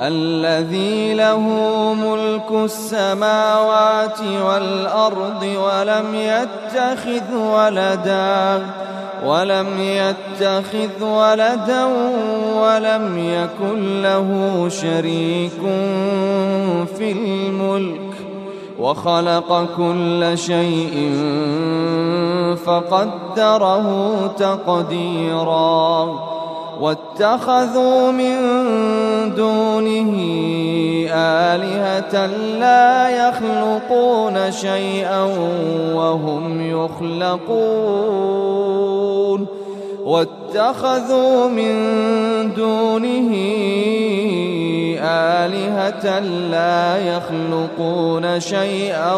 الذي له ملك السماوات والأرض ولم يتخذ ولدا ولم يتخذ ولدا ولم يكن له شريك في الملك وخلق كل شيء فقدره تقديراً. واتخذوا من دونه آلهة لا يخلقون شيئا وهم يخلقون. واتخذوا من دونه آلهة لا يخلقون شيئا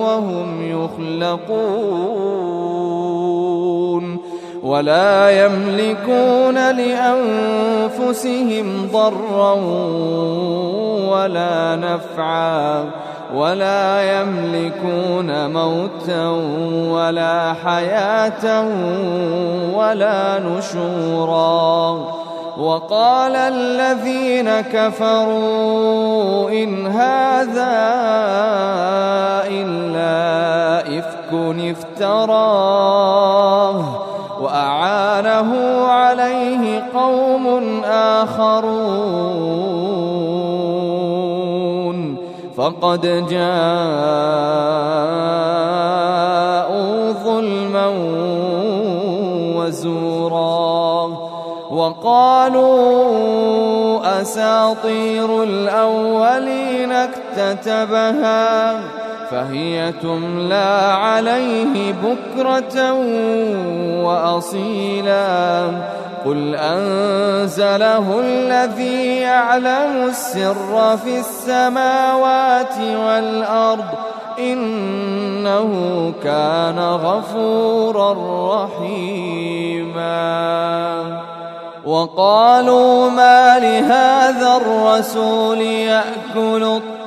وهم يخلقون. ولا يملكون لأنفسهم ضرا ولا نفعا ولا يملكون موتا ولا حياة ولا نشورا. وقال الذين كفروا إن هذا إلا إفك افتراه. وأعانه عليه قوم آخرون. فقد جاءوا ظلما وزورا. وقالوا أساطير الأولين اكتتبها. فهي تملى عليه بكرة وأصيلا. قل أنزله الذي يعلم السر في السماوات والأرض إنه كان غفورا رحيما. وقالوا ما لهذا الرسول يأكل الطعام؟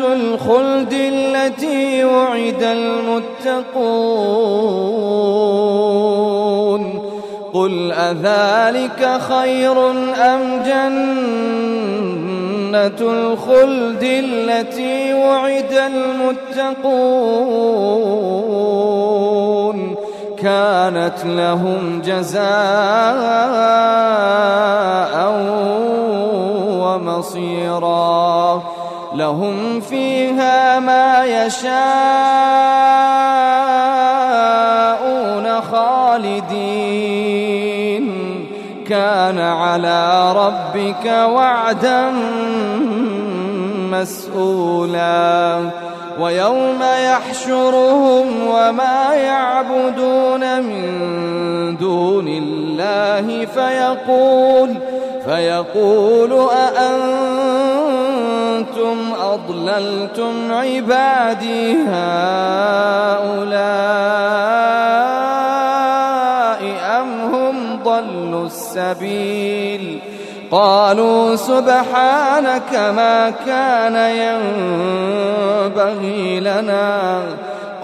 الخلد التي وعد المتقون. قل أذلك خير أم جنة الخلد التي وعد المتقون؟ كانت لهم جزاء ومصيرا. لهم فيها ما يشاءون خالدين. كان على ربك وعدا مسؤولا. ويوم يحشرهم وما يعبدون من دون الله فيقول فيقول أأنتم أضللتم عبادي هؤلاء أم هم ضلوا السبيل؟ قالوا سبحانك ما كان ينبغي لنا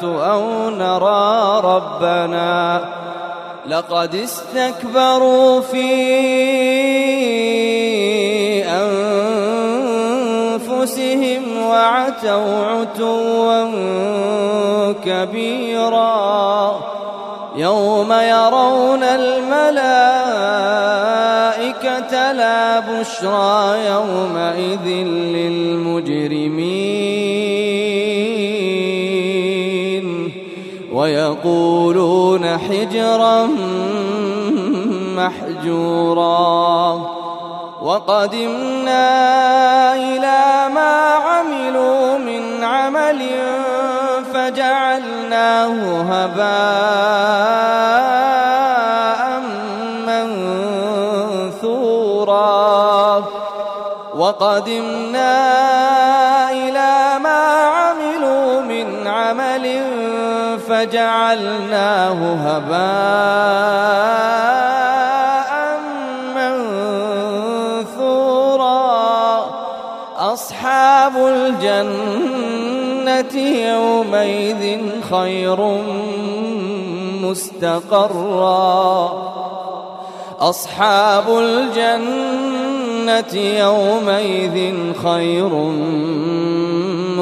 الملائكة أو نرى ربنا لقد استكبروا في أنفسهم وعتوا عتوا كبيرا يوم يرون الملائكة لا بشرى يومئذ للمجرمين ويقولون حجرا محجورا. وقدمنا إلى ما عملوا من عمل فجعلناه هباء منثورا. وقدمنا فجعلناه هباء منثورا. أصحاب الجنة يومئذ خير مستقرا. أصحاب الجنة يومئذ خير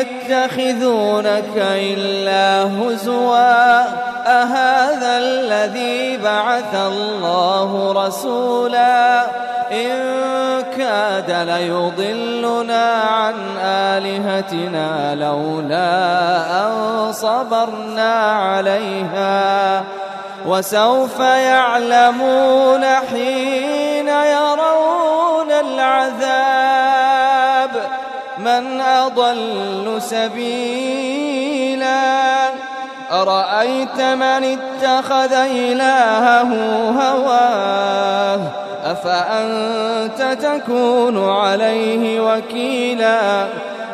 يتخذونك إلا هزوا. أهذا الذي بعث الله رسولا؟ إن كاد ليضلنا عن آلهتنا لولا أن صبرنا عليها. وسوف يعلمون حين يرون العذاب. أضل سبيلا. أرأيت من اتخذ إلهه هواه؟ أفأنت تكون عليه وكيلا؟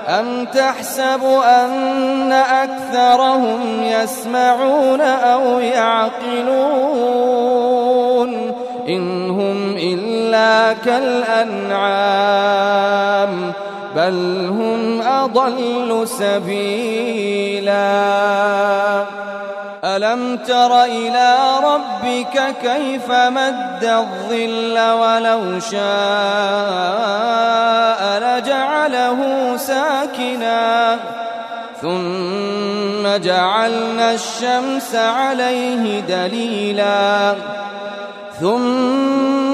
أم تحسب أن أكثرهم يسمعون أو يعقلون؟ إن هم إلا كالأنعام. بل هم أضل سبيلا. ألم تر إلى ربك كيف مد الظل ولو شاء لجعله ساكنا؟ ثم جعلنا الشمس عليه دليلا. ثم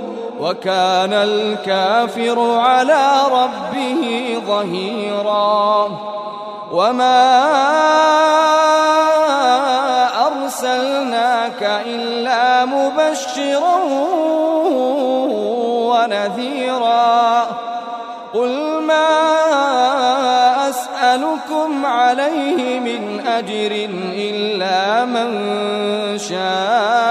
وكان الكافر على ربه ظهيرا. وما أرسلناك إلا مبشرا ونذيرا. قل ما أسألكم عليه من أجر إلا من شاء.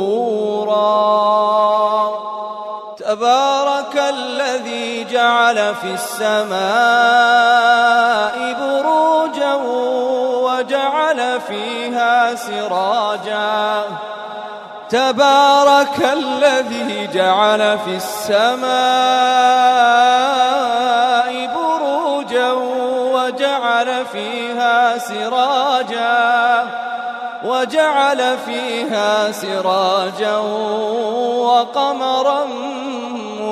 جعل في السماء بروجا وجعل فيها سراجا. تبارك الذي جعل في السماء بروجا فيها سراجا. وجعل فيها سراجا وقمرا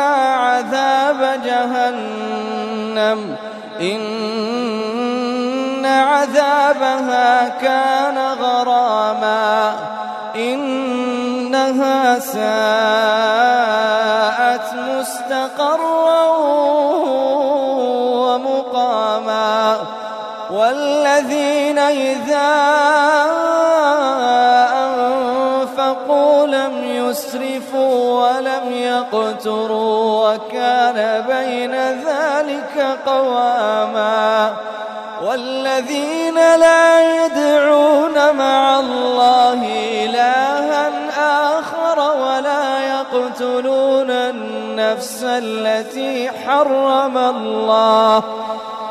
عذاب جهنم. إن عذابها كان غراما. إنها ساءت مستقرا ومقاما. والذين إذا ولم يقتروا وكان بين ذلك قواما والذين لا يدعون مع الله إلها آخر ولا يقتلون النفس التي حرم الله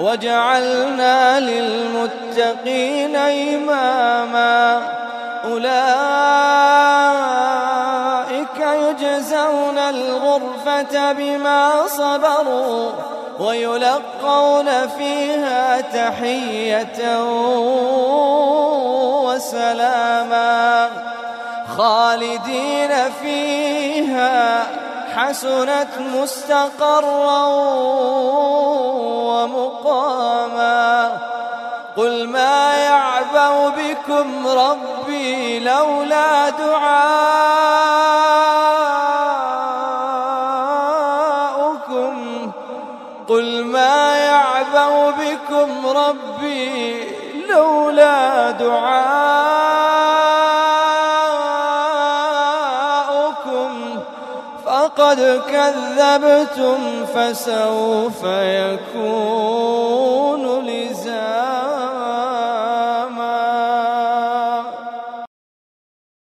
وجعلنا للمتقين إماما. أولئك يجزون الغرفة بما صبروا ويلقون فيها تحية وسلاما. خالدين فيها حسنت مستقرا ومقاما. قل ما يعبأ بكم ربي لولا دعاؤكم. قل ما يعبأ بكم ربي لولا دعاؤكم. كذبتم فسوف يكون لزاما